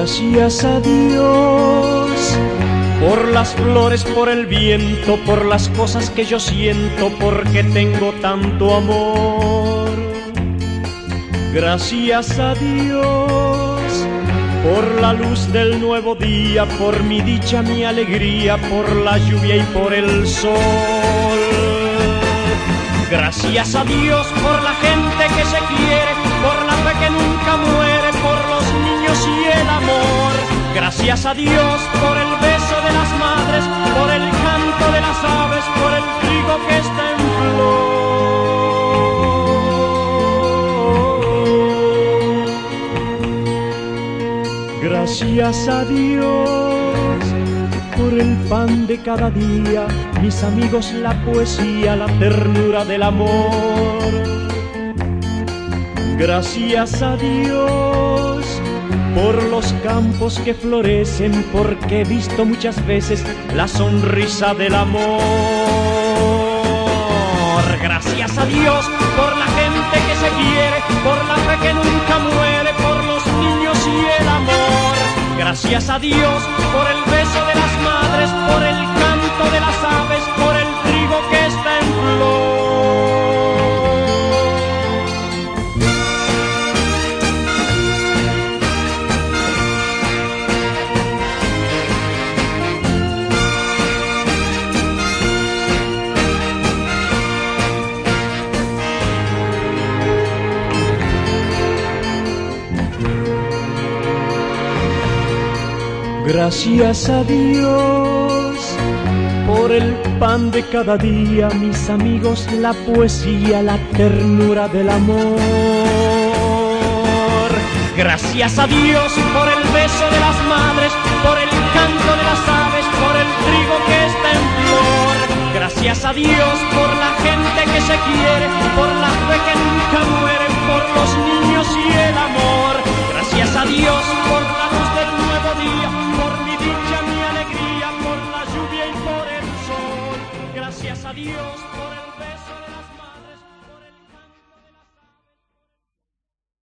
Gracias a Dios por las flores, por el viento, por las cosas que yo siento, porque tengo tanto amor. Gracias a Dios por la luz del nuevo día, por mi dicha, mi alegría, por la lluvia y por el sol. Gracias a Dios por la gente que se quiere, Gracias a Dios por el beso de las madres, por el canto de las aves, por el trigo que está en flor. Gracias a Dios por el pan de cada día, mis amigos, la poesía, la ternura del amor. Gracias a Dios por los campos que florecen, porque he visto muchas veces la sonrisa del amor. Gracias a Dios por la gente que se quiere, por la fe que nunca muere, por los niños y el amor. Gracias a Dios por el beso de las madres, por el Gracias a Dios por el pan de cada día, mis amigos, la poesía, la ternura del amor. Gracias a Dios por el beso de las madres, por el canto de las aves, por el trigo que está en flor. Gracias a Dios por la gente que se quiere, por la fe que nunca muere, por los niños adiós por